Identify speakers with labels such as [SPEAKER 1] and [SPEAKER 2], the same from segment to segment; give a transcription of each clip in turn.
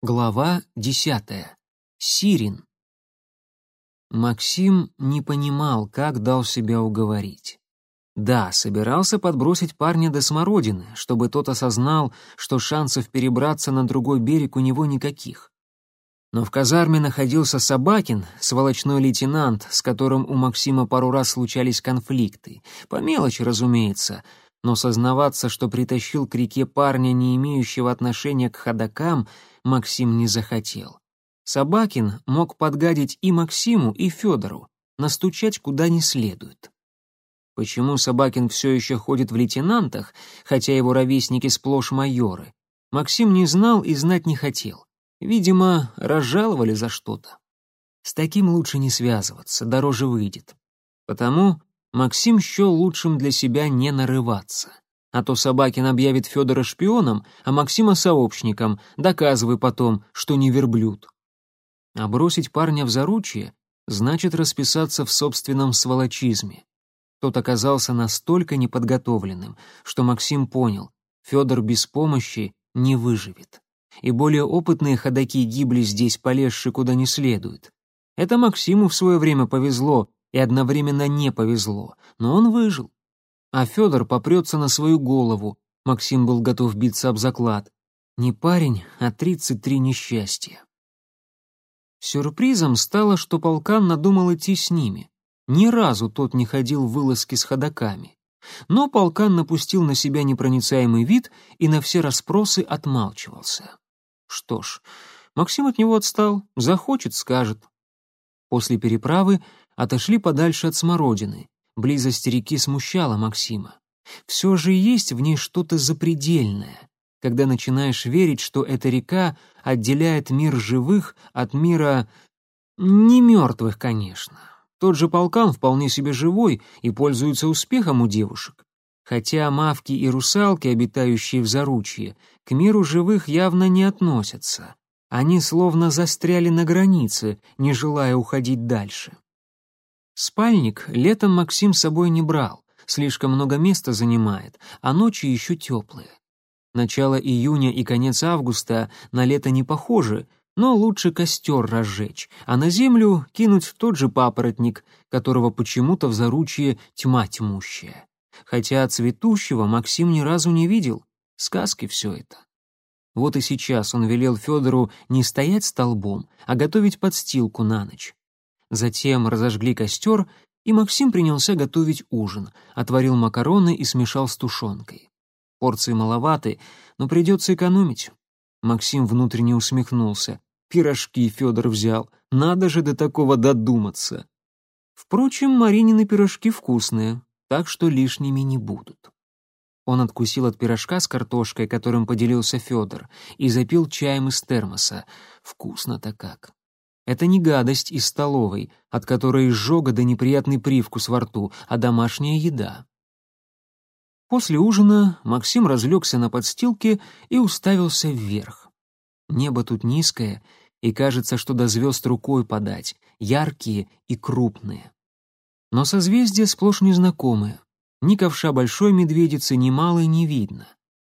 [SPEAKER 1] Глава десятая. Сирин. Максим не понимал, как дал себя уговорить. Да, собирался подбросить парня до смородины, чтобы тот осознал, что шансов перебраться на другой берег у него никаких. Но в казарме находился Собакин, сволочной лейтенант, с которым у Максима пару раз случались конфликты. По мелочи, разумеется, но сознаваться, что притащил к реке парня, не имеющего отношения к ходокам, Максим не захотел. Собакин мог подгадить и Максиму, и Федору, настучать куда не следует. Почему Собакин все еще ходит в лейтенантах, хотя его ровесники сплошь майоры, Максим не знал и знать не хотел. Видимо, разжаловали за что-то. С таким лучше не связываться, дороже выйдет. Потому Максим счел лучшим для себя не нарываться. А то Собакин объявит Федора шпионом, а Максима сообщником, доказывая потом, что не верблюд. А бросить парня в заручье значит расписаться в собственном сволочизме. Тот оказался настолько неподготовленным, что Максим понял, Федор без помощи не выживет. И более опытные ходаки гибли здесь, полезши куда не следует. Это Максиму в свое время повезло и одновременно не повезло, но он выжил. А Федор попрется на свою голову. Максим был готов биться об заклад. Не парень, а тридцать три несчастья. Сюрпризом стало, что полкан надумал идти с ними. Ни разу тот не ходил в вылазки с ходаками. Но полкан напустил на себя непроницаемый вид и на все расспросы отмалчивался. Что ж, Максим от него отстал, захочет, скажет. После переправы отошли подальше от смородины. Близость реки смущала Максима. Все же есть в ней что-то запредельное, когда начинаешь верить, что эта река отделяет мир живых от мира не мертвых, конечно. Тот же полкан вполне себе живой и пользуется успехом у девушек. Хотя мавки и русалки, обитающие в заручье, к миру живых явно не относятся. Они словно застряли на границе, не желая уходить дальше. Спальник летом Максим с собой не брал, слишком много места занимает, а ночи еще теплые. Начало июня и конец августа на лето не похожи, но лучше костер разжечь, а на землю кинуть тот же папоротник, которого почему-то в заручье тьма тьмущая. Хотя цветущего Максим ни разу не видел, сказки все это. Вот и сейчас он велел Федору не стоять столбом, а готовить подстилку на ночь. Затем разожгли костер, и Максим принялся готовить ужин, отварил макароны и смешал с тушенкой. Порции маловаты, но придется экономить. Максим внутренне усмехнулся. Пирожки Федор взял, надо же до такого додуматься. Впрочем, Маринины пирожки вкусные, так что лишними не будут. Он откусил от пирожка с картошкой, которым поделился Федор, и запил чаем из термоса. Вкусно-то как. Это не гадость из столовой, от которой изжога да неприятный привкус во рту, а домашняя еда. После ужина Максим разлегся на подстилке и уставился вверх. Небо тут низкое, и кажется, что до звезд рукой подать, яркие и крупные. Но созвездия сплошь незнакомые. Ни ковша большой медведицы, ни малой не видно.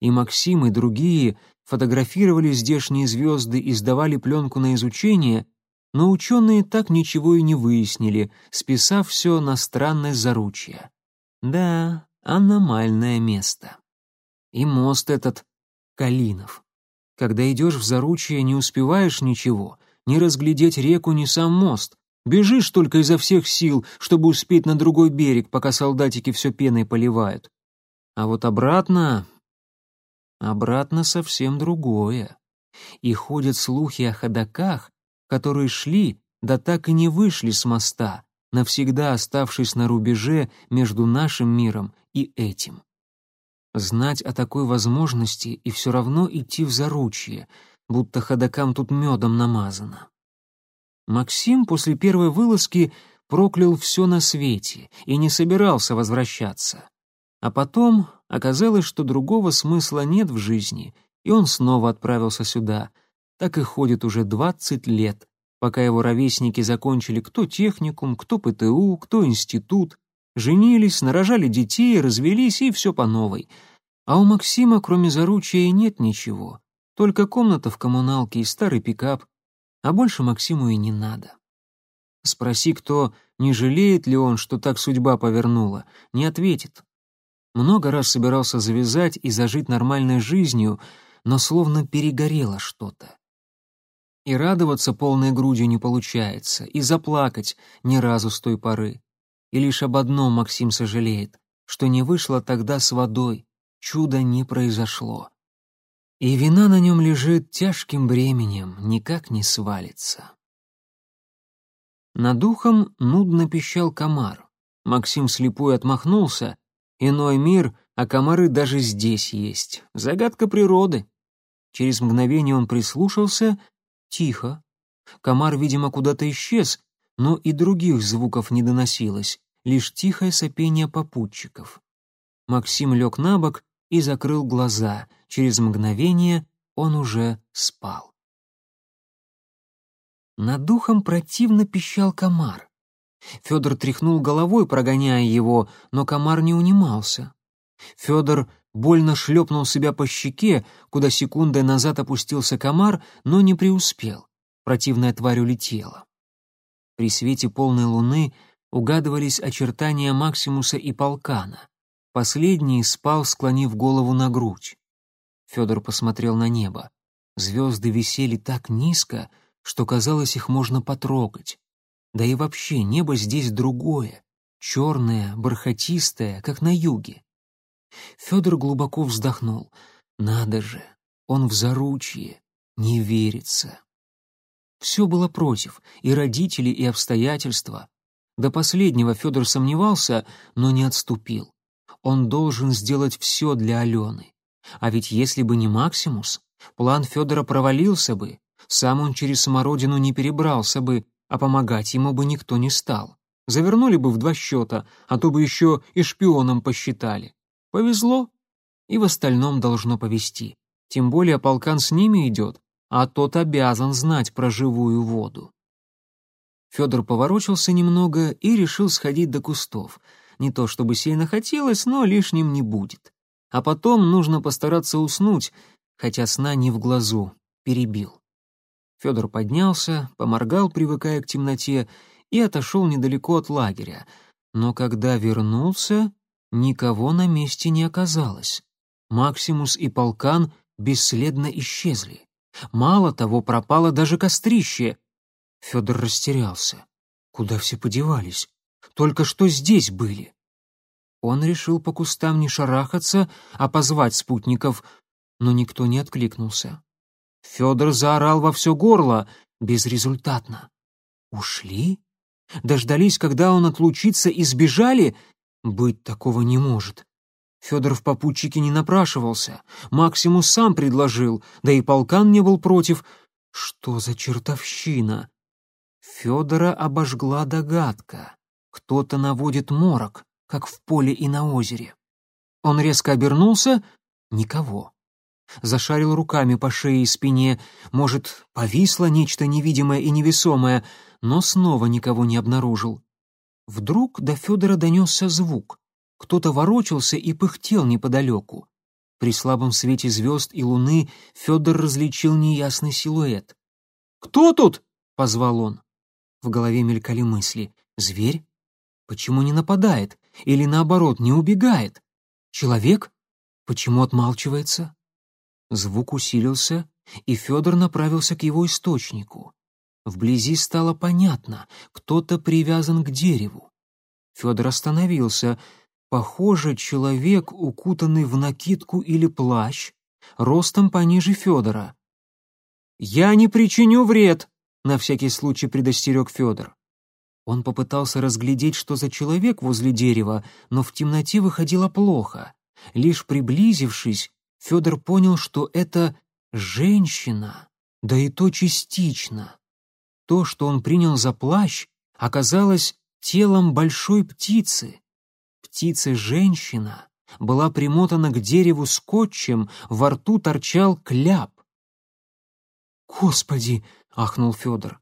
[SPEAKER 1] И Максим, и другие фотографировали здешние звезды и сдавали пленку на изучение, но ученые так ничего и не выяснили, списав все на странность заручья. Да, аномальное место. И мост этот Калинов. Когда идешь в заручье, не успеваешь ничего, не разглядеть реку, ни сам мост. Бежишь только изо всех сил, чтобы успеть на другой берег, пока солдатики все пеной поливают. А вот обратно... Обратно совсем другое. И ходят слухи о ходаках, которые шли, да так и не вышли с моста, навсегда оставшись на рубеже между нашим миром и этим. Знать о такой возможности и все равно идти в заручье, будто ходокам тут медом намазано. Максим после первой вылазки проклял все на свете и не собирался возвращаться. А потом оказалось, что другого смысла нет в жизни, и он снова отправился сюда, так и ходит уже двадцать лет, пока его ровесники закончили кто техникум, кто ПТУ, кто институт, женились, нарожали детей, развелись и все по новой. А у Максима, кроме заручия, нет ничего. Только комната в коммуналке и старый пикап, а больше Максиму и не надо. Спроси кто, не жалеет ли он, что так судьба повернула, не ответит. Много раз собирался завязать и зажить нормальной жизнью, но словно перегорело что-то. И радоваться полной грудью не получается, и заплакать ни разу с той поры. И лишь об одном Максим сожалеет, что не вышло тогда с водой, чудо не произошло. И вина на нем лежит тяжким бременем, никак не свалится. Над духом нудно пищал комар. Максим слепой отмахнулся. Иной мир, а комары даже здесь есть. Загадка природы. Через мгновение он прислушался. Тихо. Комар, видимо, куда-то исчез, но и других звуков не доносилось, лишь тихое сопение попутчиков. Максим лег на бок и закрыл глаза. Через мгновение он уже спал. Над духом противно пищал комар. Федор тряхнул головой, прогоняя его, но комар не унимался. Федор больно шлепнул себя по щеке, куда секундой назад опустился комар, но не преуспел. Противная тварь улетела. При свете полной луны угадывались очертания Максимуса и Полкана. Последний спал, склонив голову на грудь. Федор посмотрел на небо. Звезды висели так низко, что казалось, их можно потрогать. Да и вообще небо здесь другое, черное, бархатистое, как на юге. Федор глубоко вздохнул. Надо же, он в заручье, не верится. Все было против, и родители, и обстоятельства. До последнего Федор сомневался, но не отступил. Он должен сделать все для Алены. А ведь если бы не Максимус, план Федора провалился бы, сам он через смородину не перебрался бы, а помогать ему бы никто не стал. Завернули бы в два счета, а то бы еще и шпионом посчитали. Повезло, и в остальном должно повезти. Тем более полкан с ними идет, а тот обязан знать про живую воду. Федор поворочился немного и решил сходить до кустов. Не то чтобы сильно хотелось, но лишним не будет. А потом нужно постараться уснуть, хотя сна не в глазу, перебил. Федор поднялся, поморгал, привыкая к темноте, и отошел недалеко от лагеря. Но когда вернулся, никого на месте не оказалось. Максимус и полкан бесследно исчезли. Мало того, пропало даже кострище. Федор растерялся. Куда все подевались? Только что здесь были. Он решил по кустам не шарахаться, а позвать спутников, но никто не откликнулся. Федор заорал во все горло, безрезультатно. Ушли? Дождались, когда он отлучится, и сбежали? Быть такого не может. Федор в попутчике не напрашивался. Максимус сам предложил, да и полкан не был против. Что за чертовщина? Федора обожгла догадка. Кто-то наводит морок, как в поле и на озере. Он резко обернулся — никого зашарил руками по шее и спине. Может, повисло нечто невидимое и невесомое, но снова никого не обнаружил. Вдруг до Федора донесся звук. Кто-то ворочался и пыхтел неподалеку. При слабом свете звезд и луны Федор различил неясный силуэт. «Кто тут?» — позвал он. В голове мелькали мысли. «Зверь? Почему не нападает? Или наоборот, не убегает? Человек? Почему отмалчивается?» Звук усилился, и Федор направился к его источнику. Вблизи стало понятно, кто-то привязан к дереву. Федор остановился. Похоже, человек, укутанный в накидку или плащ, ростом пониже Федора. «Я не причиню вред», — на всякий случай предостерег Федор. Он попытался разглядеть, что за человек возле дерева, но в темноте выходило плохо. Лишь приблизившись, Федор понял, что это женщина, да и то частично. То, что он принял за плащ, оказалось телом большой птицы. Птица-женщина была примотана к дереву скотчем, во рту торчал кляп. «Господи!» — ахнул Федор.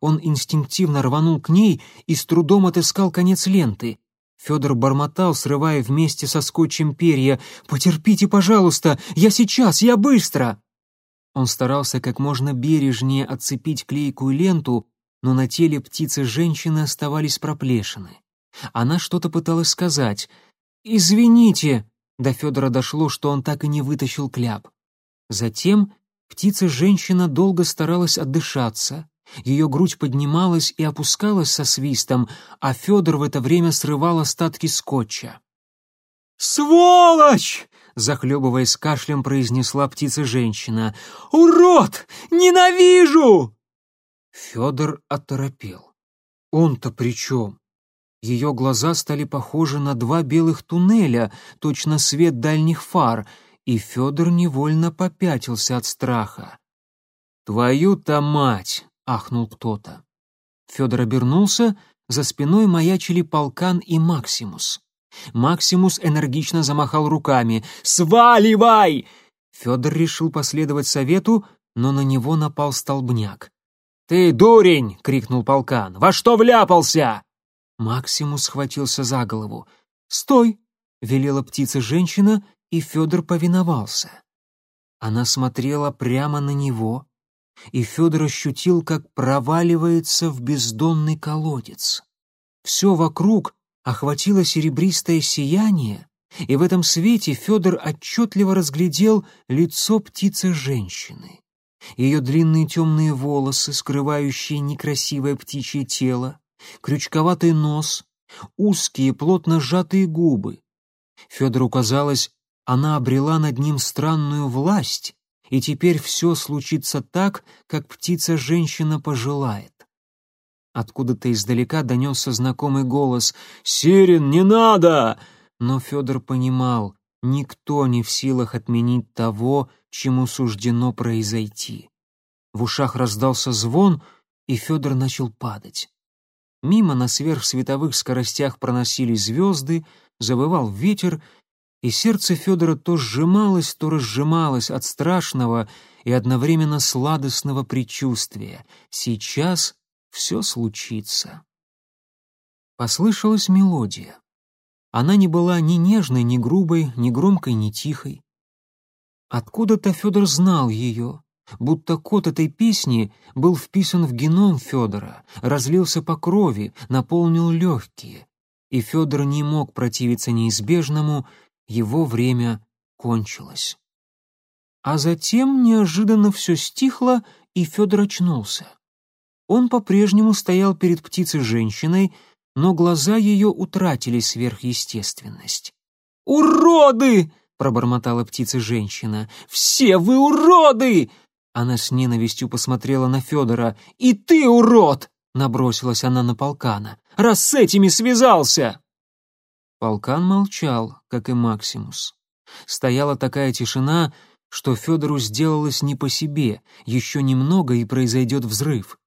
[SPEAKER 1] Он инстинктивно рванул к ней и с трудом отыскал конец ленты. Федор бормотал, срывая вместе со скотчем перья. «Потерпите, пожалуйста! Я сейчас! Я быстро!» Он старался как можно бережнее отцепить клейкую ленту, но на теле птицы-женщины оставались проплешины. Она что-то пыталась сказать. «Извините!» До Федора дошло, что он так и не вытащил кляп. Затем птица-женщина долго старалась отдышаться, ее грудь поднималась и опускалась со свистом, а Федор в это время срывал остатки скотча. «Сволочь!» — захлебываясь кашлем, произнесла птица-женщина. «Урод! Ненавижу!» Федор оторопел. Он-то при чем? Ее глаза стали похожи на два белых туннеля, точно свет дальних фар, и Федор невольно попятился от страха. «Твою-то мать!» — ахнул кто-то. Федор обернулся, за спиной маячили полкан и Максимус. Максимус энергично замахал руками. «Сваливай!» Федор решил последовать совету, но на него напал столбняк. «Ты дурень!» — крикнул полкан. «Во что вляпался?» Максимус схватился за голову. «Стой!» — велела птица-женщина, и Федор повиновался. Она смотрела прямо на него, и Федор ощутил, как проваливается в бездонный колодец. Все вокруг охватило серебристое сияние, и в этом свете Федор отчетливо разглядел лицо птицы-женщины. Ее длинные темные волосы, скрывающие некрасивое птичье тело, крючковатый нос, узкие, плотно сжатые губы. Федору казалось, она обрела над ним странную власть, и теперь все случится так, как птица-женщина пожелает. Откуда-то издалека донесся знакомый голос «Сирин, не надо!» Но Федор понимал, никто не в силах отменить того, чему суждено произойти. В ушах раздался звон, и Федор начал падать. Мимо на сверхсветовых скоростях проносились звезды, завывал ветер, и сердце Федора то сжималось, то разжималось от страшного и одновременно сладостного предчувствия. Сейчас все случится. Послышалась мелодия. Она не была ни нежной, ни грубой, ни громкой, ни тихой. Откуда-то Федор знал ее, будто код этой песни был вписан в геном Федора, разлился по крови, наполнил легкие, и Федор не мог противиться неизбежному, его время кончилось. А затем неожиданно все стихло, и Федор очнулся. Он по-прежнему стоял перед птицей-женщиной, но глаза ее утратили сверхъестественность. «Уроды!» — пробормотала птица-женщина. «Все вы уроды!» Она с ненавистью посмотрела на Федора. «И ты урод!» — набросилась она на полкана. «Раз с этими связался!» Полкан молчал, как и Максимус. Стояла такая тишина, что Федору сделалось не по себе, еще немного и произойдет взрыв.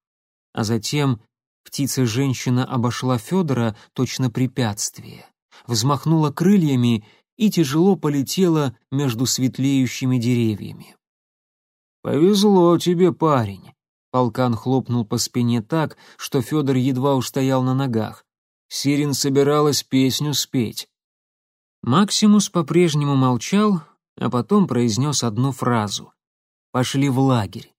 [SPEAKER 1] А затем птица-женщина обошла Федора точно препятствие, взмахнула крыльями и тяжело полетела между светлеющими деревьями. «Повезло тебе, парень!» Полкан хлопнул по спине так, что Федор едва устоял на ногах. Сирин собиралась песню спеть. Максимус по-прежнему молчал, а потом произнес одну фразу. «Пошли в лагерь».